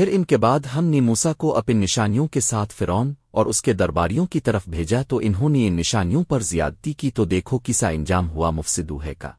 پھر ان کے بعد ہم نے موسا کو اپن نشانیوں کے ساتھ فرون اور اس کے درباریوں کی طرف بھیجا تو انہوں نے ان نشانیوں پر زیادتی کی تو دیکھو کسا انجام ہوا مفسدو ہے کا۔